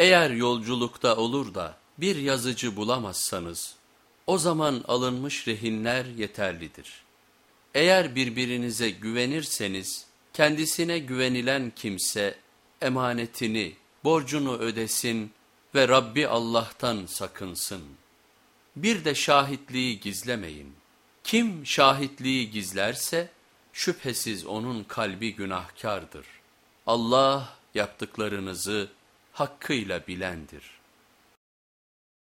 Eğer yolculukta olur da bir yazıcı bulamazsanız, o zaman alınmış rehinler yeterlidir. Eğer birbirinize güvenirseniz, kendisine güvenilen kimse emanetini, borcunu ödesin ve Rabbi Allah'tan sakınsın. Bir de şahitliği gizlemeyin. Kim şahitliği gizlerse, şüphesiz onun kalbi günahkardır. Allah yaptıklarınızı hakkıyla bilendir.